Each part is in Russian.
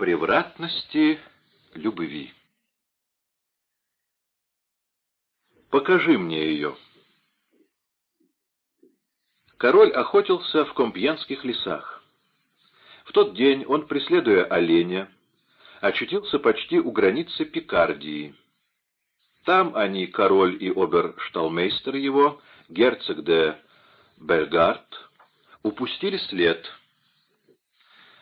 Превратности любви. Покажи мне ее. Король охотился в компьенских лесах. В тот день он, преследуя оленя, очутился почти у границы Пикардии. Там они, король и обершталмейстер его, герцог де Бельгард, упустили след.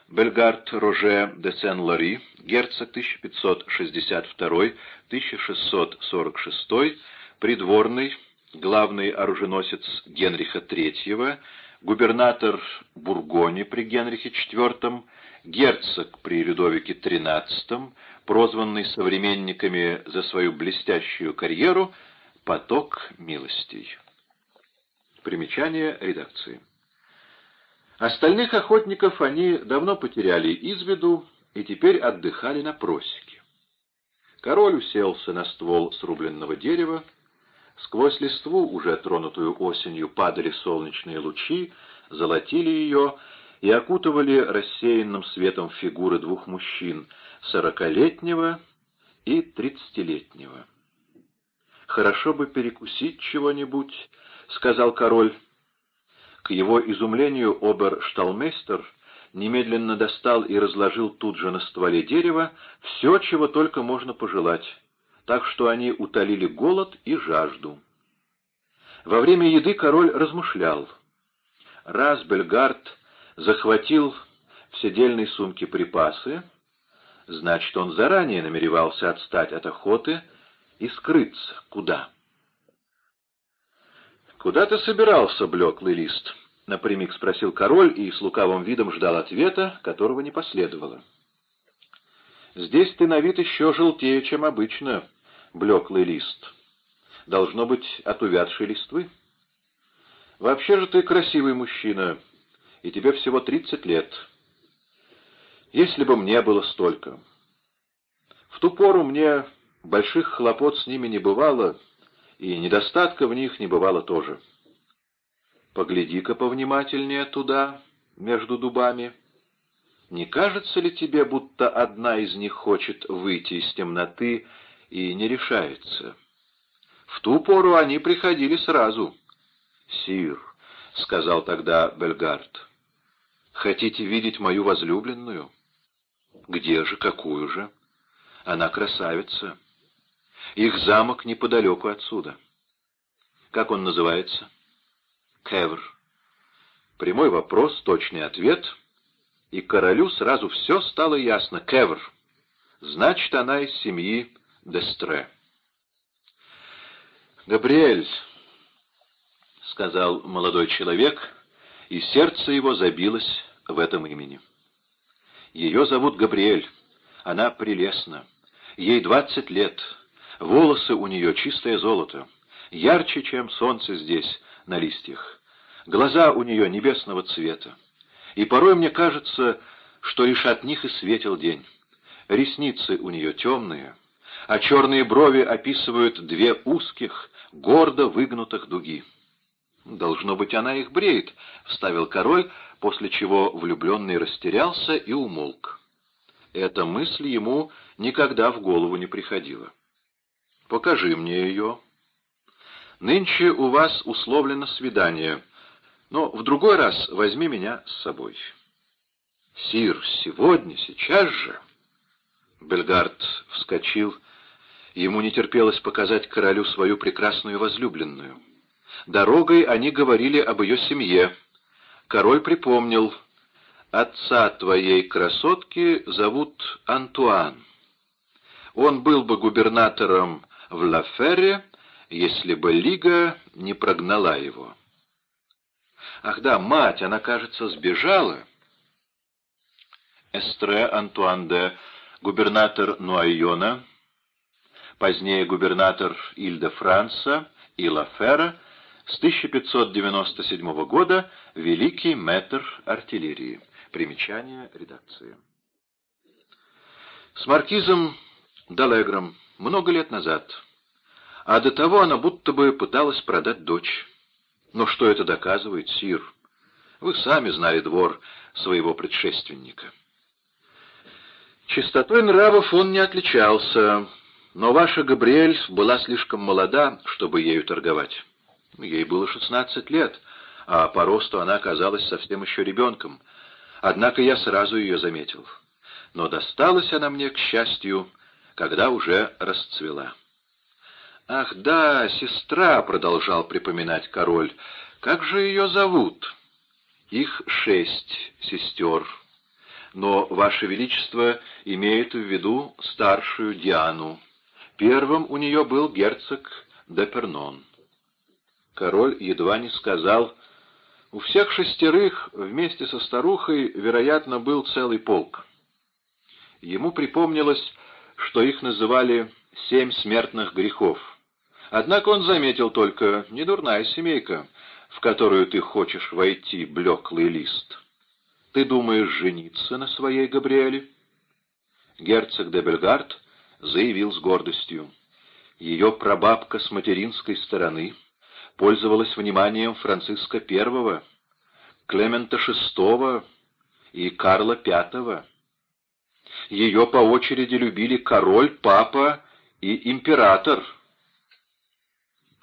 Бельгард Роже де Сен-Лори, герцог 1562-1646, придворный, главный оруженосец Генриха III, губернатор Бургони при Генрихе IV, герцог при Людовике XIII, прозванный современниками за свою блестящую карьеру «Поток милостей». Примечание редакции. Остальных охотников они давно потеряли из виду и теперь отдыхали на просеке. Король уселся на ствол срубленного дерева, Сквозь листву, уже тронутую осенью, падали солнечные лучи, золотили ее и окутывали рассеянным светом фигуры двух мужчин, сорокалетнего и тридцатилетнего. «Хорошо бы перекусить чего-нибудь», — сказал король. К его изумлению обер-шталмейстер немедленно достал и разложил тут же на стволе дерева все, чего только можно пожелать так что они утолили голод и жажду. Во время еды король размышлял. Раз Бельгард захватил в седельной сумке припасы, значит, он заранее намеревался отстать от охоты и скрыться. Куда? «Куда ты собирался, блеклый лист?» — напрямик спросил король и с лукавым видом ждал ответа, которого не последовало. «Здесь ты на вид еще желтее, чем обычно», блеклый лист. Должно быть, от увядшей листвы. Вообще же ты красивый мужчина, и тебе всего тридцать лет. Если бы мне было столько. В ту пору мне больших хлопот с ними не бывало, и недостатка в них не бывало тоже. Погляди-ка повнимательнее туда, между дубами. Не кажется ли тебе, будто одна из них хочет выйти из темноты и не решается. В ту пору они приходили сразу. «Сир», — сказал тогда Бельгард, — «хотите видеть мою возлюбленную?» «Где же, какую же?» «Она красавица. Их замок неподалеку отсюда». «Как он называется?» «Кевр». Прямой вопрос, точный ответ, и королю сразу все стало ясно. Кевр. Значит, она из семьи Дестре. «Габриэль», — сказал молодой человек, и сердце его забилось в этом имени. «Ее зовут Габриэль. Она прелестна. Ей двадцать лет. Волосы у нее чистое золото. Ярче, чем солнце здесь, на листьях. Глаза у нее небесного цвета. И порой мне кажется, что лишь от них и светил день. Ресницы у нее темные, а черные брови описывают две узких, гордо выгнутых дуги. «Должно быть, она их бреет», — вставил король, после чего влюбленный растерялся и умолк. Эта мысль ему никогда в голову не приходила. «Покажи мне ее». «Нынче у вас условлено свидание, но в другой раз возьми меня с собой». «Сир, сегодня, сейчас же...» Бельгард вскочил Ему не терпелось показать королю свою прекрасную возлюбленную. Дорогой они говорили об ее семье. Король припомнил, «Отца твоей красотки зовут Антуан. Он был бы губернатором в Лаферре, если бы Лига не прогнала его». «Ах да, мать, она, кажется, сбежала». Эстре Антуан де, губернатор Нуайона, позднее губернатор Иль-де-Франса и Лафера, с 1597 года великий мэтр артиллерии. Примечание редакции. С маркизом Далегром много лет назад, а до того она будто бы пыталась продать дочь. Но что это доказывает, сир? Вы сами знали двор своего предшественника. Чистотой нравов он не отличался, но ваша Габриэль была слишком молода, чтобы ею торговать. Ей было шестнадцать лет, а по росту она оказалась совсем еще ребенком. Однако я сразу ее заметил. Но досталась она мне, к счастью, когда уже расцвела. «Ах да, сестра», — продолжал припоминать король, — «как же ее зовут?» «Их шесть сестер, но, Ваше Величество, имеет в виду старшую Диану. Первым у нее был герцог Депернон». Король едва не сказал, «У всех шестерых вместе со старухой, вероятно, был целый полк». Ему припомнилось, что их называли «семь смертных грехов». Однако он заметил только «недурная семейка», в которую ты хочешь войти, блеклый лист. Ты думаешь жениться на своей Габриэле?» Герцог де Бельгард заявил с гордостью. Ее прабабка с материнской стороны пользовалась вниманием Франциска I, Клемента VI и Карла V. Ее по очереди любили король, папа и император.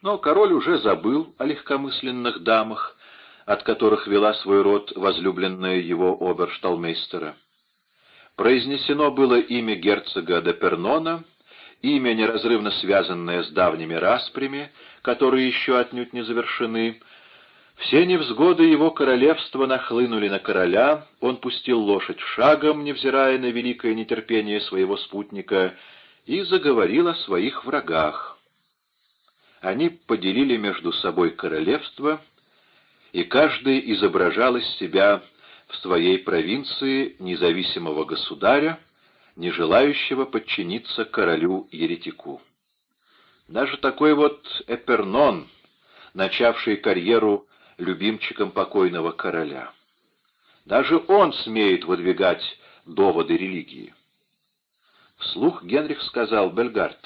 Но король уже забыл о легкомысленных дамах, от которых вела свой род возлюбленная его обершталмейстера. Произнесено было имя герцога де Пернона, имя, неразрывно связанное с давними распрями, которые еще отнюдь не завершены, все невзгоды его королевства нахлынули на короля, он пустил лошадь шагом, невзирая на великое нетерпение своего спутника, и заговорил о своих врагах. Они поделили между собой королевство, и каждый изображал из себя в своей провинции независимого государя, не желающего подчиниться королю-еретику. Даже такой вот Эпернон, начавший карьеру любимчиком покойного короля. Даже он смеет выдвигать доводы религии. Вслух Генрих сказал, «Бельгард,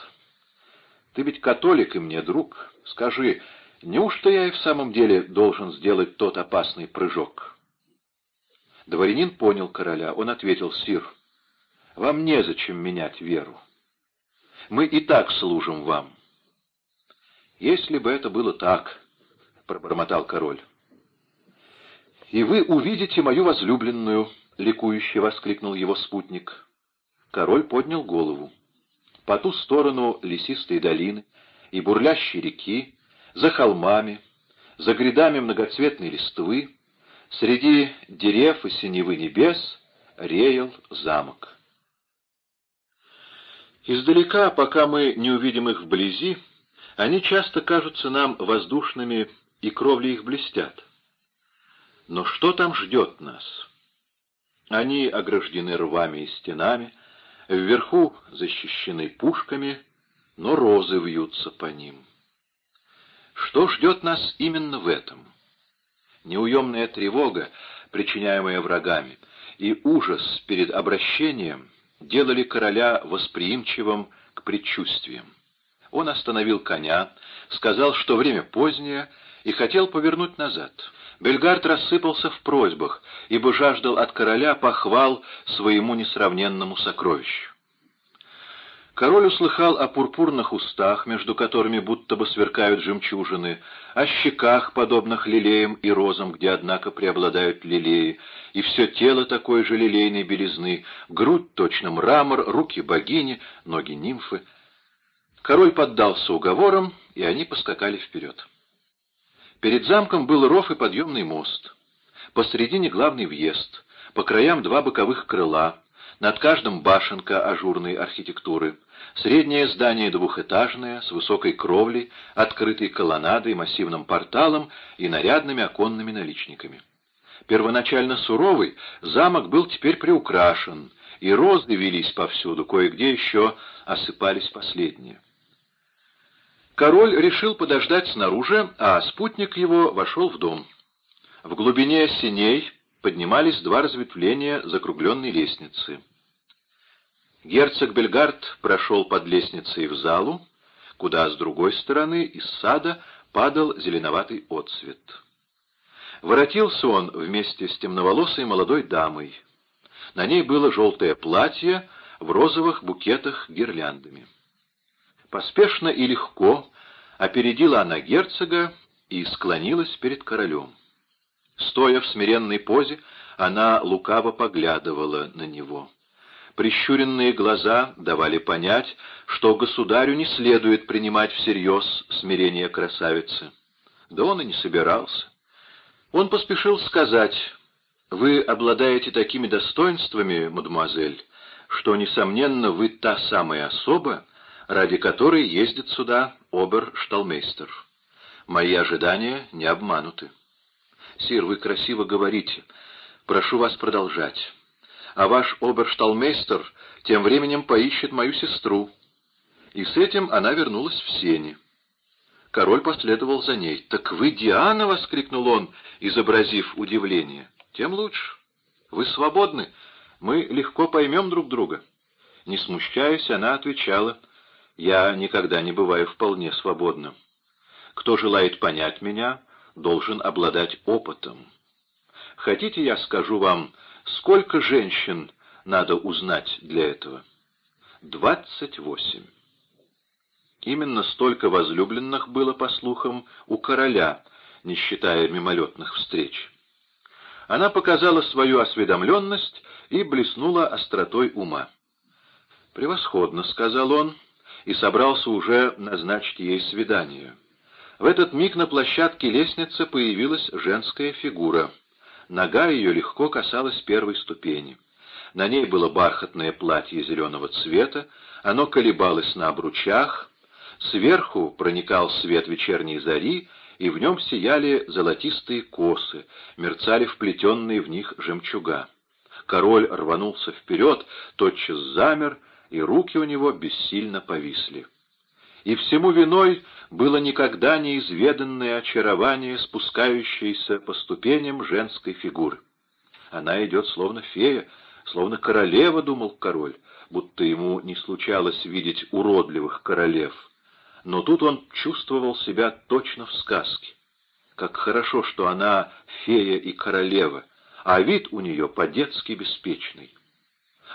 ты ведь католик и мне друг. Скажи, неужто я и в самом деле должен сделать тот опасный прыжок?» Дворянин понял короля. Он ответил, «Сир, вам незачем менять веру. Мы и так служим вам». «Если бы это было так, пробормотал король. «И вы увидите мою возлюбленную!» — ликующе воскликнул его спутник. Король поднял голову. По ту сторону лесистой долины и бурлящей реки, за холмами, за грядами многоцветной листвы, среди дерев и синевы небес реял замок. Издалека, пока мы не увидим их вблизи, они часто кажутся нам воздушными и кровли их блестят. Но что там ждет нас? Они ограждены рвами и стенами, вверху защищены пушками, но розы вьются по ним. Что ждет нас именно в этом? Неуемная тревога, причиняемая врагами, и ужас перед обращением делали короля восприимчивым к предчувствиям. Он остановил коня, сказал, что время позднее, и хотел повернуть назад. Бельгард рассыпался в просьбах, ибо жаждал от короля похвал своему несравненному сокровищу. Король услыхал о пурпурных устах, между которыми будто бы сверкают жемчужины, о щеках, подобных лилеям и розам, где, однако, преобладают лилеи, и все тело такой же лилейной белизны, грудь точно мрамор, руки богини, ноги нимфы. Король поддался уговорам, и они поскакали вперед. Перед замком был ров и подъемный мост. Посредине главный въезд, по краям два боковых крыла, над каждым башенка ажурной архитектуры, среднее здание двухэтажное, с высокой кровлей, открытой колоннадой, массивным порталом и нарядными оконными наличниками. Первоначально суровый, замок был теперь приукрашен, и розы велись повсюду, кое-где еще осыпались последние. Король решил подождать снаружи, а спутник его вошел в дом. В глубине синей поднимались два разветвления закругленной лестницы. Герцог Бельгард прошел под лестницей в залу, куда с другой стороны из сада падал зеленоватый отсвет. Воротился он вместе с темноволосой молодой дамой. На ней было желтое платье, в розовых букетах гирляндами. Поспешно и легко опередила она герцога и склонилась перед королем. Стоя в смиренной позе, она лукаво поглядывала на него. Прищуренные глаза давали понять, что государю не следует принимать всерьез смирение красавицы. Да он и не собирался. Он поспешил сказать, «Вы обладаете такими достоинствами, мадемуазель, что, несомненно, вы та самая особа, ради которой ездит сюда обер-шталмейстер. Мои ожидания не обмануты. Сир, вы красиво говорите. Прошу вас продолжать а ваш обершталмейстер тем временем поищет мою сестру». И с этим она вернулась в сени. Король последовал за ней. «Так вы Диана!» — воскликнул он, изобразив удивление. «Тем лучше. Вы свободны. Мы легко поймем друг друга». Не смущаясь, она отвечала, «Я никогда не бываю вполне свободным. Кто желает понять меня, должен обладать опытом. Хотите, я скажу вам, Сколько женщин надо узнать для этого? Двадцать восемь. Именно столько возлюбленных было, по слухам, у короля, не считая мимолетных встреч. Она показала свою осведомленность и блеснула остротой ума. «Превосходно», — сказал он, и собрался уже назначить ей свидание. В этот миг на площадке лестницы появилась женская фигура — Нога ее легко касалась первой ступени. На ней было бархатное платье зеленого цвета, оно колебалось на обручах, сверху проникал свет вечерней зари, и в нем сияли золотистые косы, мерцали вплетенные в них жемчуга. Король рванулся вперед, тотчас замер, и руки у него бессильно повисли. И всему виной было никогда неизведанное очарование, спускающееся по ступеням женской фигуры. Она идет словно фея, словно королева, думал король, будто ему не случалось видеть уродливых королев. Но тут он чувствовал себя точно в сказке. Как хорошо, что она фея и королева, а вид у нее по-детски беспечный.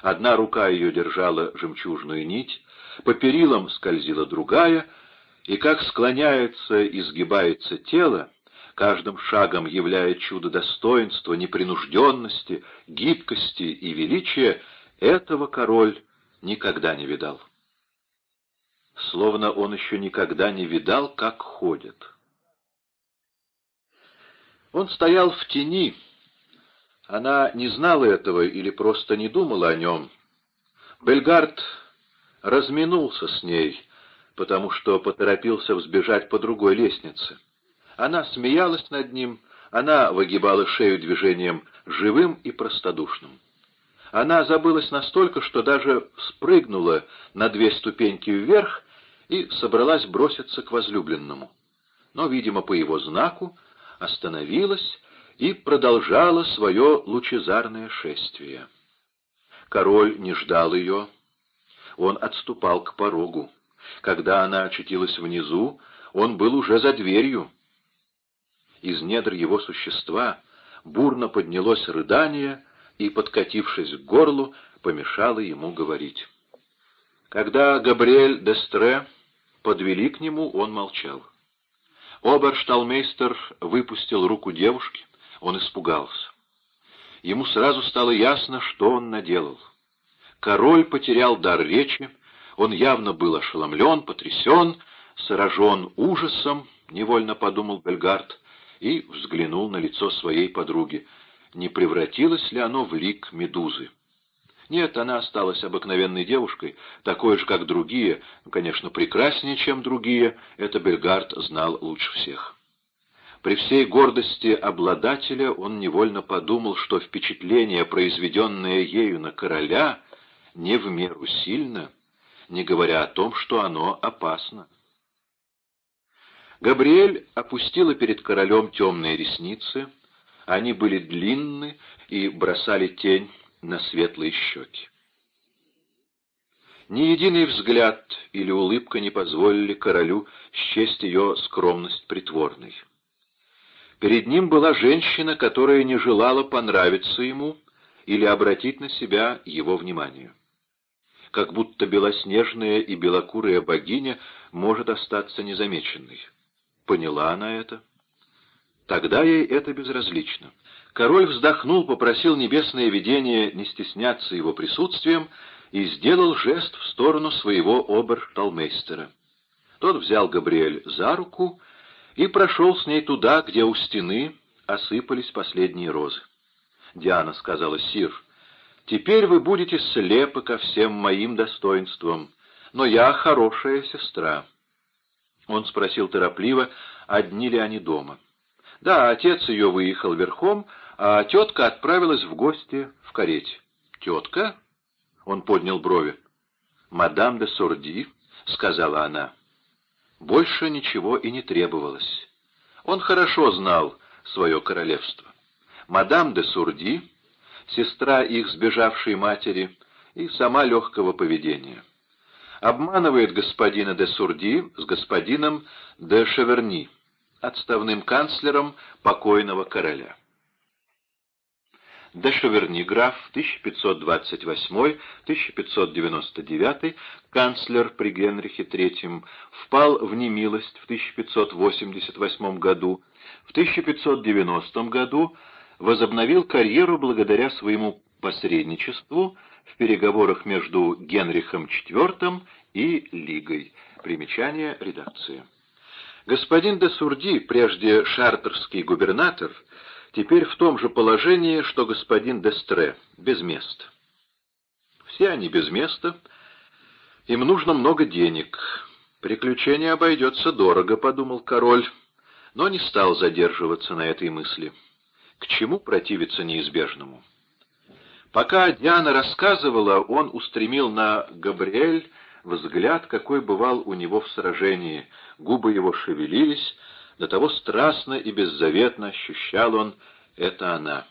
Одна рука ее держала жемчужную нить, по перилам скользила другая, и как склоняется и сгибается тело, каждым шагом являя чудо достоинства, непринужденности, гибкости и величия, этого король никогда не видал. Словно он еще никогда не видал, как ходит. Он стоял в тени. Она не знала этого или просто не думала о нем. Бельгард разминулся с ней, потому что поторопился взбежать по другой лестнице. Она смеялась над ним, она выгибала шею движением живым и простодушным. Она забылась настолько, что даже спрыгнула на две ступеньки вверх и собралась броситься к возлюбленному. Но, видимо, по его знаку остановилась и продолжала свое лучезарное шествие. Король не ждал ее, он отступал к порогу. Когда она очутилась внизу, он был уже за дверью. Из недр его существа бурно поднялось рыдание и, подкатившись к горлу, помешало ему говорить. Когда Габриэль Дестре подвели к нему, он молчал. Обершталмейстер выпустил руку девушки, он испугался. Ему сразу стало ясно, что он наделал. Король потерял дар речи, он явно был ошеломлен, потрясен, сражен ужасом, невольно подумал Бельгард, и взглянул на лицо своей подруги. Не превратилось ли оно в лик медузы? Нет, она осталась обыкновенной девушкой, такой же, как другие, конечно, прекраснее, чем другие, это Бельгард знал лучше всех. При всей гордости обладателя он невольно подумал, что впечатление, произведенное ею на короля, не в меру сильно, не говоря о том, что оно опасно. Габриэль опустила перед королем темные ресницы, они были длинны и бросали тень на светлые щеки. Ни единый взгляд или улыбка не позволили королю счесть ее скромность притворной. Перед ним была женщина, которая не желала понравиться ему или обратить на себя его внимание. как будто белоснежная и белокурая богиня может остаться незамеченной. Поняла она это? Тогда ей это безразлично. Король вздохнул, попросил небесное видение не стесняться его присутствием и сделал жест в сторону своего обер-талмейстера. Тот взял Габриэль за руку и прошел с ней туда, где у стены осыпались последние розы. Диана сказала, «Сир, теперь вы будете слепы ко всем моим достоинствам, но я хорошая сестра». Он спросил торопливо, одни ли они дома. Да, отец ее выехал верхом, а тетка отправилась в гости в карете. «Тетка?» — он поднял брови. «Мадам де Сурди», — сказала она. Больше ничего и не требовалось. Он хорошо знал свое королевство. Мадам де Сурди, сестра их сбежавшей матери, и сама легкого поведения. Обманывает господина де Сурди с господином де Шеверни — отставным канцлером покойного короля. Де Шеверни, граф, 1528-1599, канцлер при Генрихе III, впал в немилость в 1588 году. В 1590 году возобновил карьеру благодаря своему посредничеству в переговорах между Генрихом IV и Лигой. Примечание редакции. Господин де Сурди, прежде шартерский губернатор, теперь в том же положении, что господин де Стре, без места. Все они без места, им нужно много денег. Приключение обойдется дорого, подумал король, но не стал задерживаться на этой мысли. К чему противиться неизбежному? Пока Диана рассказывала, он устремил на Габриэль взгляд, какой бывал у него в сражении, губы его шевелились, до того страстно и беззаветно ощущал он «это она,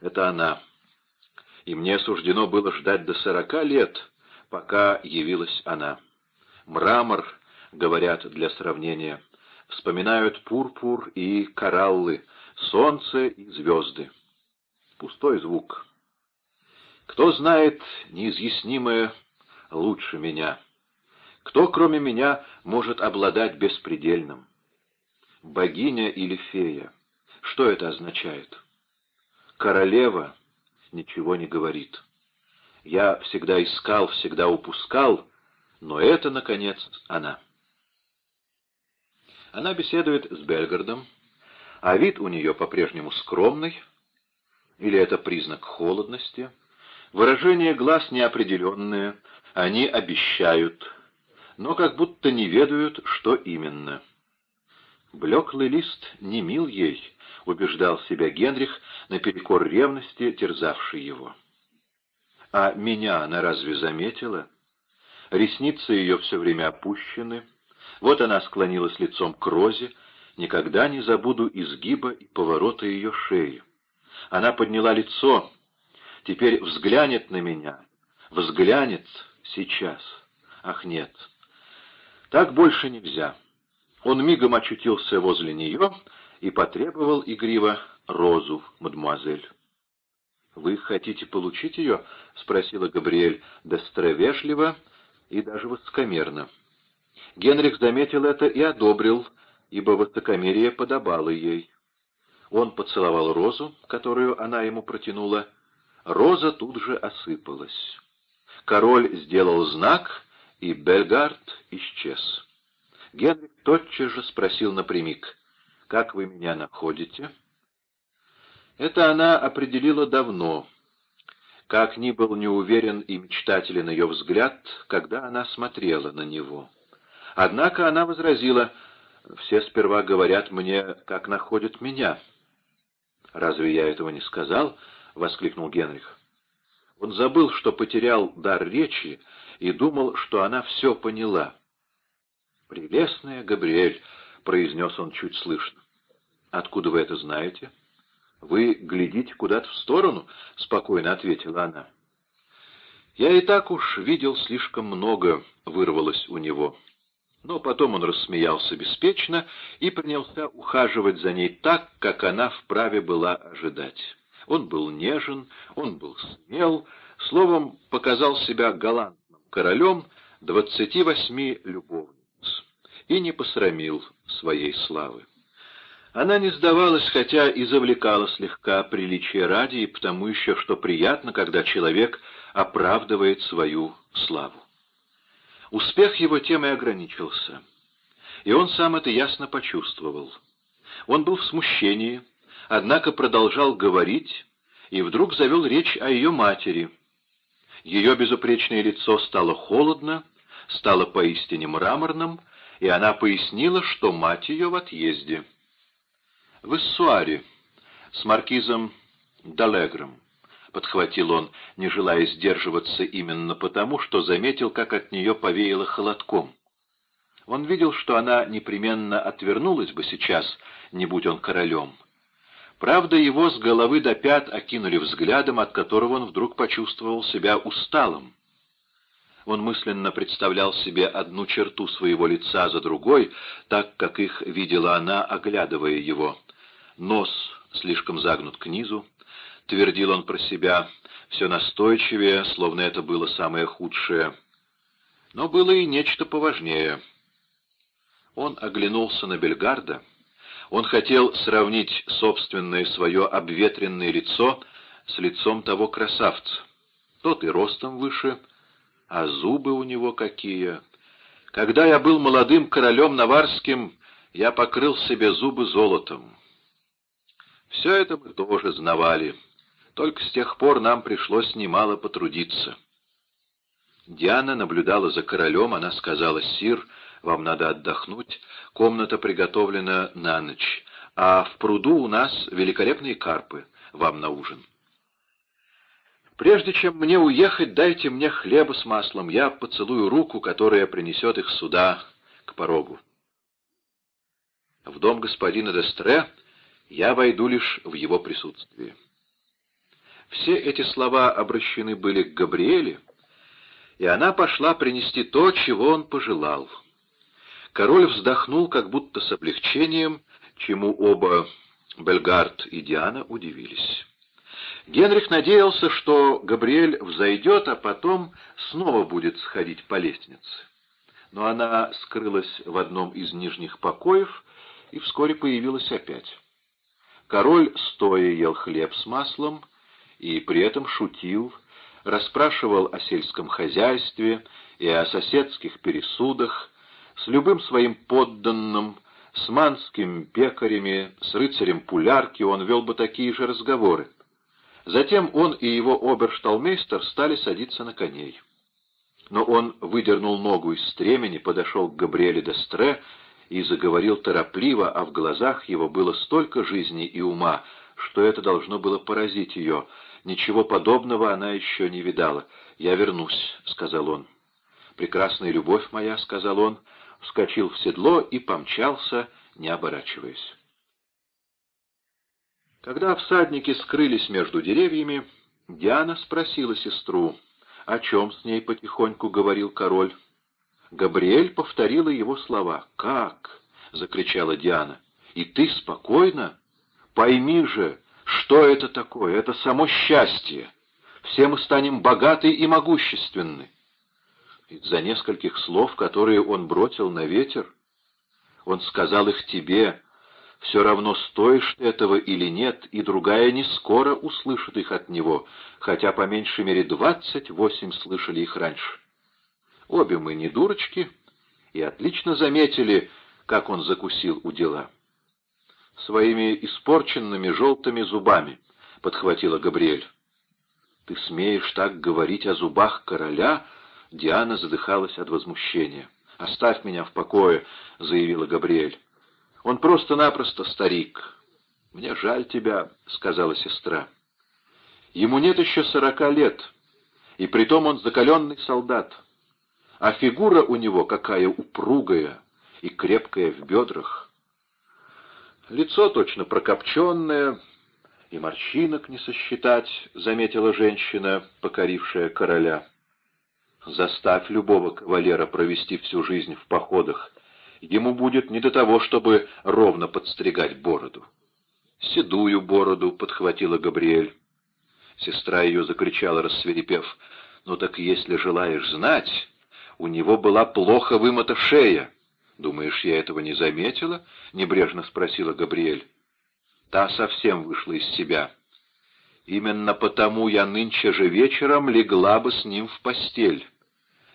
это она». И мне суждено было ждать до сорока лет, пока явилась она. Мрамор, говорят для сравнения, вспоминают пурпур и кораллы, солнце и звезды. Пустой звук. Кто знает неизъяснимое лучше меня? Кто, кроме меня, может обладать беспредельным? Богиня или фея? Что это означает? Королева ничего не говорит. Я всегда искал, всегда упускал, но это, наконец, она. Она беседует с Бельгардом, а вид у нее по-прежнему скромный, или это признак холодности, выражение глаз неопределенное, они обещают, но как будто не ведают, что именно. Блеклый лист не мил ей, убеждал себя Генрих наперекор ревности, терзавшей его. А меня она разве заметила? Ресницы ее все время опущены. Вот она склонилась лицом к розе. Никогда не забуду изгиба и поворота ее шеи. Она подняла лицо, теперь взглянет на меня, взглянет, Сейчас. Ах, нет. Так больше нельзя. Он мигом очутился возле нее и потребовал игриво розу, мадемуазель. «Вы хотите получить ее?» — спросила Габриэль Дестре вежливо и даже высокомерно. Генрих заметил это и одобрил, ибо высокомерие подобало ей. Он поцеловал розу, которую она ему протянула. Роза тут же осыпалась. Король сделал знак, и Бельгард исчез. Генрих тотчас же спросил напрямик, «Как вы меня находите?» Это она определила давно, как ни был неуверен и мечтателен ее взгляд, когда она смотрела на него. Однако она возразила, «Все сперва говорят мне, как находят меня». «Разве я этого не сказал?» — воскликнул Генрих. Он забыл, что потерял дар речи, и думал, что она все поняла. «Прелестная Габриэль», — произнес он чуть слышно. «Откуда вы это знаете?» «Вы глядите куда-то в сторону?» — спокойно ответила она. «Я и так уж видел слишком много», — вырвалось у него. Но потом он рассмеялся беспечно и принялся ухаживать за ней так, как она вправе была ожидать. Он был нежен, он был смел, словом, показал себя галантным королем двадцати восьми любовниц и не посрамил своей славы. Она не сдавалась, хотя и завлекала слегка приличие ради, и потому еще, что приятно, когда человек оправдывает свою славу. Успех его тем и ограничился, и он сам это ясно почувствовал. Он был в смущении, однако продолжал говорить, и вдруг завел речь о ее матери. Ее безупречное лицо стало холодно, стало поистине мраморным, и она пояснила, что мать ее в отъезде. «В Иссуаре, с маркизом Далегром», — подхватил он, не желая сдерживаться именно потому, что заметил, как от нее повеяло холодком. Он видел, что она непременно отвернулась бы сейчас, не будь он королем. Правда, его с головы до пят окинули взглядом, от которого он вдруг почувствовал себя усталым. Он мысленно представлял себе одну черту своего лица за другой, так, как их видела она, оглядывая его. Нос слишком загнут к низу, твердил он про себя, все настойчивее, словно это было самое худшее. Но было и нечто поважнее. Он оглянулся на Бельгарда, он хотел сравнить собственное свое обветренное лицо с лицом того красавца. Тот и ростом выше, а зубы у него какие. Когда я был молодым королем Наварским, я покрыл себе зубы золотом. Все это мы тоже знавали, только с тех пор нам пришлось немало потрудиться. Диана наблюдала за королем, она сказала, «Сир, вам надо отдохнуть, комната приготовлена на ночь, а в пруду у нас великолепные карпы, вам на ужин. Прежде чем мне уехать, дайте мне хлеба с маслом, я поцелую руку, которая принесет их сюда, к порогу. В дом господина Дестре я войду лишь в его присутствии. Все эти слова обращены были к Габриэле, и она пошла принести то, чего он пожелал — Король вздохнул как будто с облегчением, чему оба Бельгард и Диана удивились. Генрих надеялся, что Габриэль взойдет, а потом снова будет сходить по лестнице. Но она скрылась в одном из нижних покоев и вскоре появилась опять. Король стоя ел хлеб с маслом и при этом шутил, расспрашивал о сельском хозяйстве и о соседских пересудах, с любым своим подданным, с манскими пекарями, с рыцарем Пулярки он вел бы такие же разговоры. Затем он и его обершталмейстер стали садиться на коней. Но он выдернул ногу из стремени, подошел к Габриэле Дестре и заговорил торопливо, а в глазах его было столько жизни и ума, что это должно было поразить ее. Ничего подобного она еще не видала. «Я вернусь», — сказал он. «Прекрасная любовь моя», — сказал он, вскочил в седло и помчался, не оборачиваясь. Когда всадники скрылись между деревьями, Диана спросила сестру, о чем с ней потихоньку говорил король. Габриэль повторила его слова. «Как?» — закричала Диана. «И ты спокойно? Пойми же, что это такое? Это само счастье. Все мы станем богаты и могущественны. Из-за нескольких слов, которые он бросил на ветер, он сказал их тебе, все равно стоишь ты этого или нет, и другая не скоро услышит их от него, хотя по меньшей мере двадцать восемь слышали их раньше. Обе мы не дурочки и отлично заметили, как он закусил у дела. Своими испорченными желтыми зубами, — подхватила Габриэль. — Ты смеешь так говорить о зубах короля? Диана задыхалась от возмущения. «Оставь меня в покое», — заявила Габриэль. «Он просто-напросто старик». «Мне жаль тебя», — сказала сестра. «Ему нет еще сорока лет, и притом он закаленный солдат. А фигура у него какая упругая и крепкая в бедрах. Лицо точно прокопченное, и морщинок не сосчитать», — заметила женщина, покорившая короля. Заставь любого кавалера провести всю жизнь в походах. Ему будет не до того, чтобы ровно подстригать бороду. «Седую бороду», — подхватила Габриэль. Сестра ее закричала, рассверепев. «Ну так если желаешь знать, у него была плохо вымыта шея». «Думаешь, я этого не заметила?» — небрежно спросила Габриэль. Та совсем вышла из себя. «Именно потому я нынче же вечером легла бы с ним в постель.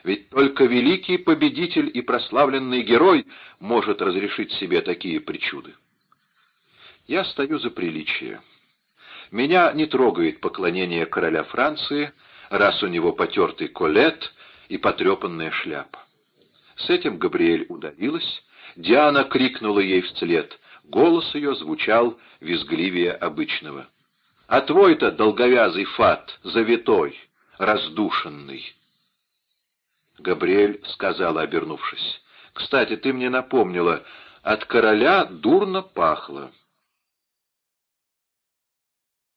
Ведь только великий победитель и прославленный герой может разрешить себе такие причуды. Я стою за приличие. Меня не трогает поклонение короля Франции, раз у него потертый колет и потрепанная шляпа. С этим Габриэль удалилась, Диана крикнула ей вслед. Голос ее звучал визгливее обычного. «А твой-то долговязый фат, завитой, раздушенный!» Габриэль сказала, обернувшись. «Кстати, ты мне напомнила, от короля дурно пахло».